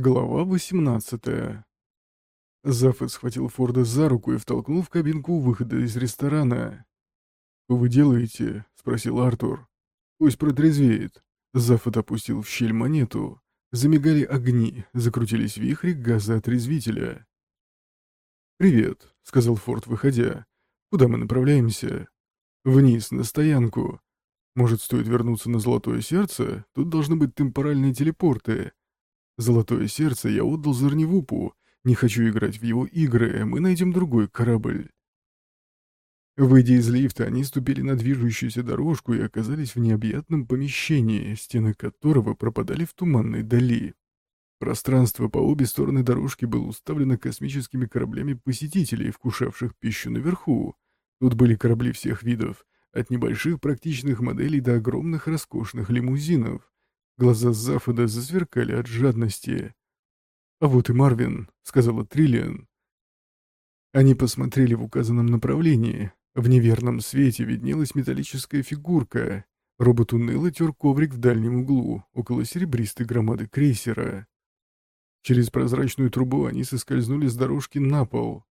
Глава 18 Зафет схватил Форда за руку и втолкнул в кабинку выхода из ресторана. «Что вы делаете?» — спросил Артур. «Пусть протрезвеет». Зафет опустил в щель монету. Замигали огни, закрутились вихри газоотрезвителя. «Привет», — сказал Форд, выходя. «Куда мы направляемся?» «Вниз, на стоянку. Может, стоит вернуться на Золотое Сердце? Тут должны быть темпоральные телепорты». Золотое сердце я отдал Зарневупу. Не хочу играть в его игры, мы найдем другой корабль. Выйдя из лифта, они ступили на движущуюся дорожку и оказались в необъятном помещении, стены которого пропадали в туманной дали. Пространство по обе стороны дорожки было уставлено космическими кораблями посетителей, вкушавших пищу наверху. Тут были корабли всех видов, от небольших практичных моделей до огромных роскошных лимузинов. Глаза Зафода засверкали от жадности. «А вот и Марвин», — сказала Триллиан. Они посмотрели в указанном направлении. В неверном свете виднелась металлическая фигурка. Робот уныло тер коврик в дальнем углу, около серебристой громады крейсера. Через прозрачную трубу они соскользнули с дорожки на пол.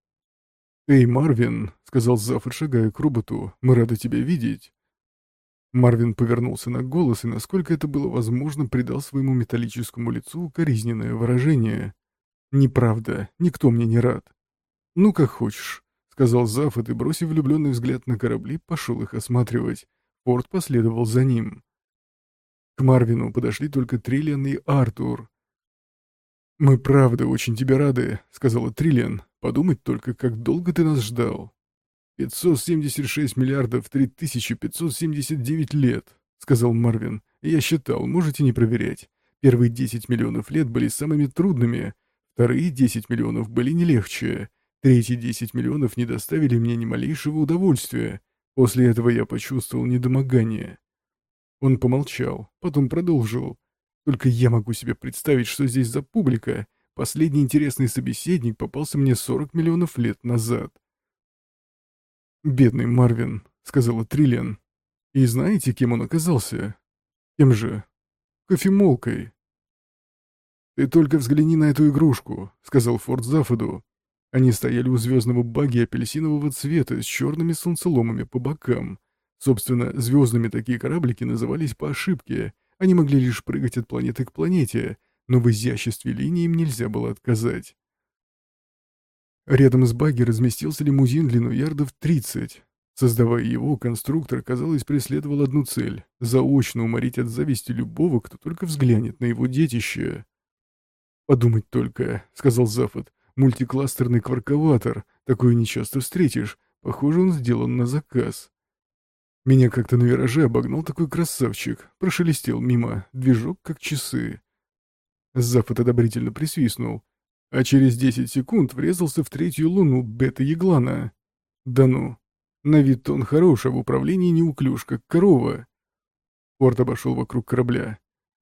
«Эй, Марвин», — сказал Зафот, шагая к роботу, — «мы рады тебя видеть». Марвин повернулся на голос и, насколько это было возможно, придал своему металлическому лицу укоризненное выражение. «Неправда, никто мне не рад». «Ну, как хочешь», — сказал Зафот и, бросив влюбленный взгляд на корабли, пошел их осматривать. Форд последовал за ним. К Марвину подошли только Триллиан и Артур. «Мы правда очень тебе рады», — сказала Триллиан. «Подумать только, как долго ты нас ждал». «576 миллиардов 3579 лет», — сказал Марвин. «Я считал, можете не проверять. Первые 10 миллионов лет были самыми трудными, вторые 10 миллионов были не легче, третьи 10 миллионов не доставили мне ни малейшего удовольствия. После этого я почувствовал недомогание». Он помолчал, потом продолжил. «Только я могу себе представить, что здесь за публика. Последний интересный собеседник попался мне 40 миллионов лет назад». «Бедный Марвин», — сказала Триллиан. «И знаете, кем он оказался? Кем же? Кофемолкой». «Ты только взгляни на эту игрушку», — сказал Форд Зафоду. Они стояли у звездного баги апельсинового цвета с черными солнцеломами по бокам. Собственно, звездными такие кораблики назывались по ошибке. Они могли лишь прыгать от планеты к планете, но в изяществе линии им нельзя было отказать. Рядом с багги разместился лимузин длиной ярдов 30. Создавая его, конструктор, казалось, преследовал одну цель — заочно уморить от зависти любого, кто только взглянет на его детище. «Подумать только», — сказал Зафот, — «мультикластерный кварковатор, такое нечасто встретишь, похоже, он сделан на заказ». Меня как-то на вираже обогнал такой красавчик, прошелестел мимо, движок как часы. Зафот одобрительно присвистнул а через 10 секунд врезался в третью луну бета-яглана. Да ну, на вид он хорош, а в управлении неуклюж, как корова. Порт обошел вокруг корабля.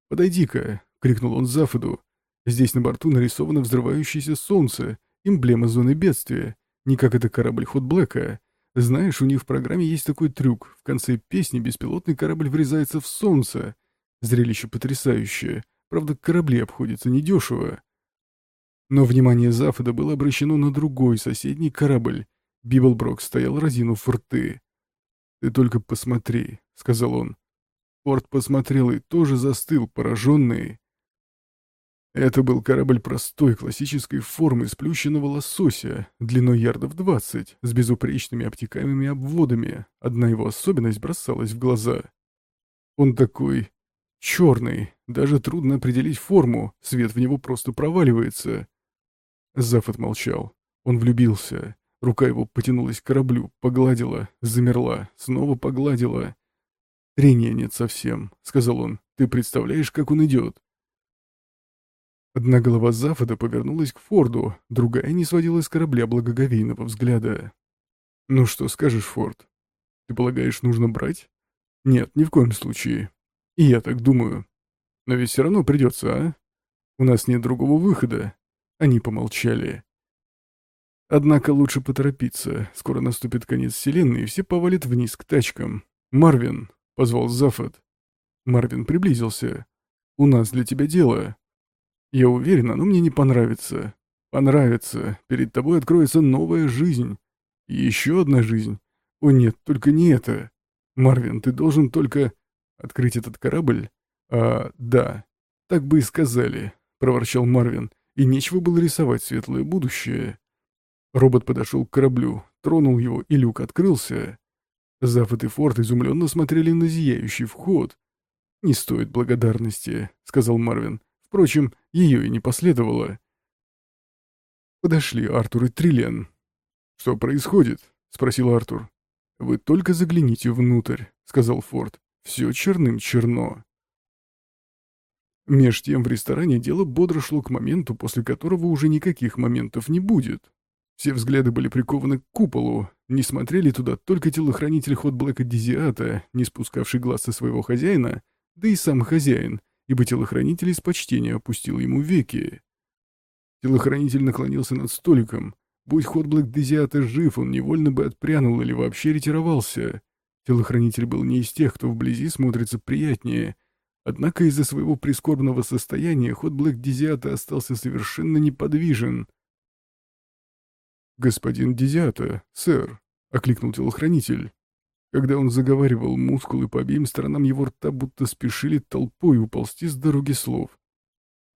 «Подойди-ка!» — крикнул он Зафоду. «Здесь на борту нарисовано взрывающееся солнце, эмблема зоны бедствия, не как это корабль Хот Блэка. Знаешь, у них в программе есть такой трюк. В конце песни беспилотный корабль врезается в солнце. Зрелище потрясающее. Правда, корабли обходятся недешево. Но внимание Зафода было обращено на другой соседний корабль. Библброк стоял разинув рты. «Ты только посмотри», — сказал он. Порт посмотрел и тоже застыл, пораженный. Это был корабль простой, классической формы сплющенного лосося, длиной ярдов двадцать, с безупречными обтекаемыми обводами. Одна его особенность бросалась в глаза. Он такой черный, даже трудно определить форму, свет в него просто проваливается. Зафот молчал. Он влюбился. Рука его потянулась к кораблю, погладила, замерла, снова погладила. «Трения нет совсем», — сказал он. «Ты представляешь, как он идет?» Одна голова Зафода повернулась к Форду, другая не сводила с корабля благоговейного взгляда. «Ну что скажешь, Форд? Ты полагаешь, нужно брать?» «Нет, ни в коем случае. И я так думаю. Но ведь все равно придется, а? У нас нет другого выхода. Они помолчали. Однако лучше поторопиться. Скоро наступит конец вселенной, и все повалят вниз к тачкам. «Марвин!» — позвал Зафот. Марвин приблизился. «У нас для тебя дело». Я уверен, оно мне не понравится. Понравится. Перед тобой откроется новая жизнь. Еще одна жизнь. О нет, только не это. Марвин, ты должен только открыть этот корабль? А, да. Так бы и сказали, проворчал Марвин. И нечего было рисовать светлое будущее. Робот подошел к кораблю, тронул его, и люк открылся. Зафот и Форд изумленно смотрели на зияющий вход. «Не стоит благодарности», — сказал Марвин. Впрочем, ее и не последовало. Подошли Артур и Триллиан. «Что происходит?» — спросил Артур. «Вы только загляните внутрь», — сказал Форд. «Все черным черно». Меж тем в ресторане дело бодро шло к моменту, после которого уже никаких моментов не будет. Все взгляды были прикованы к куполу, не смотрели туда только телохранитель ход Блэка Дизиата, не спускавший глаз со своего хозяина, да и сам хозяин, ибо телохранитель из почтения опустил ему веки. Телохранитель наклонился над столиком. Будь ход Блэк Дизиата жив, он невольно бы отпрянул или вообще ретировался. Телохранитель был не из тех, кто вблизи смотрится приятнее. Однако из-за своего прискорбного состояния ход Блэк Дизиата остался совершенно неподвижен. «Господин Дизиата, сэр», — окликнул телохранитель. Когда он заговаривал, мускулы по обеим сторонам его рта будто спешили толпой уползти с дороги слов.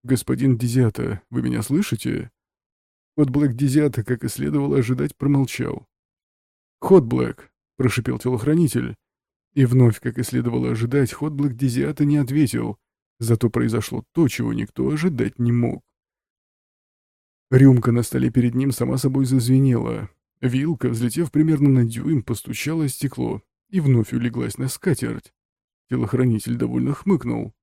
«Господин Дизиата, вы меня слышите?» Ход Блэк Дизиата, как и следовало ожидать, промолчал. «Ход Блэк», — прошипел телохранитель. И вновь, как и следовало ожидать, ход Блэк Дизиата не ответил. Зато произошло то, чего никто ожидать не мог. Рюмка на столе перед ним сама собой зазвенела. Вилка, взлетев примерно на дюйм, постучала стекло и вновь улеглась на скатерть. Телохранитель довольно хмыкнул.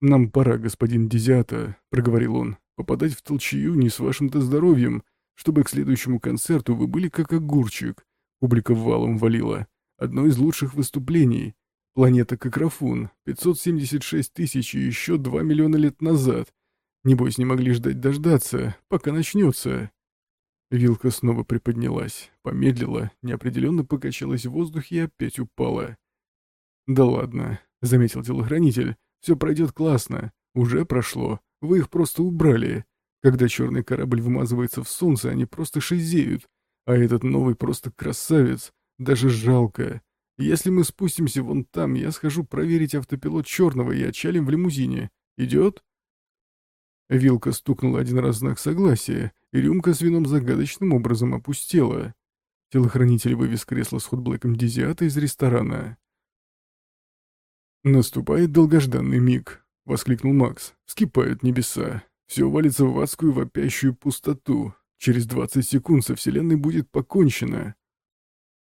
«Нам пора, господин Дизиата», — проговорил он, — «попадать в толчью не с вашим-то здоровьем, чтобы к следующему концерту вы были как огурчик». Публика валом валила. Одно из лучших выступлений. Планета Какрафун, 576 тысяч и еще 2 миллиона лет назад. Небось, не могли ждать дождаться, пока начнется. Вилка снова приподнялась, помедлила, неопределенно покачалась в воздухе и опять упала. «Да ладно», — заметил телохранитель, — «все пройдет классно. Уже прошло. Вы их просто убрали. Когда черный корабль вмазывается в солнце, они просто шизеют. А этот новый просто красавец. Даже жалко. Если мы спустимся вон там, я схожу проверить автопилот черного и отчалим в лимузине. Идет?» Вилка стукнула один раз знак согласия, и рюмка с вином загадочным образом опустела. Телохранитель вывез кресло с ходблэком Дизиата из ресторана. «Наступает долгожданный миг», — воскликнул Макс. «Вскипают небеса. Все валится в адскую вопящую пустоту. Через двадцать секунд со Вселенной будет покончено».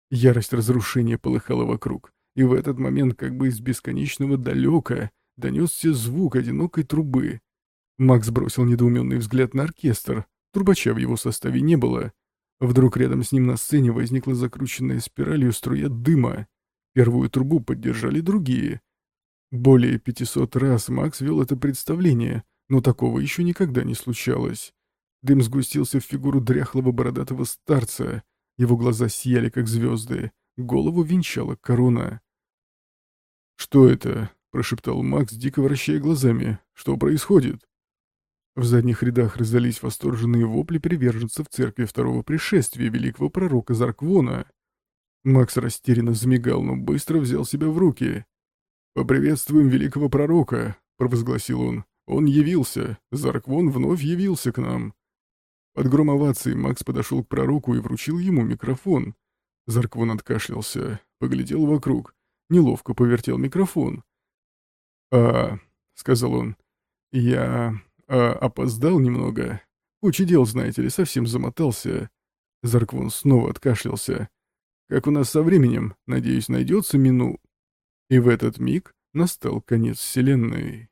Ярость разрушения полыхала вокруг, и в этот момент как бы из бесконечного далека донесся звук одинокой трубы. Макс бросил недоуменный взгляд на оркестр, Трубача в его составе не было. Вдруг рядом с ним на сцене возникла закрученная спиралью струя дыма. Первую трубу поддержали другие. Более 500 раз Макс вел это представление, но такого еще никогда не случалось. Дым сгустился в фигуру дряхлого бородатого старца. Его глаза сияли, как звезды. Голову венчала корона. «Что это?» — прошептал Макс, дико вращая глазами. «Что происходит?» В задних рядах раздались восторженные вопли приверженцев церкви второго пришествия великого пророка Зарквона. Макс растерянно замигал, но быстро взял себя в руки. «Поприветствуем великого пророка», — провозгласил он. «Он явился. Зарквон вновь явился к нам». Под гром овации Макс подошел к пророку и вручил ему микрофон. Зарквон откашлялся, поглядел вокруг, неловко повертел микрофон. «А...» — сказал он. «Я... А, опоздал немного. Куча дел, знаете ли, совсем замотался. Зарквон снова откашлялся. Как у нас со временем, надеюсь, найдется мину. И в этот миг настал конец вселенной.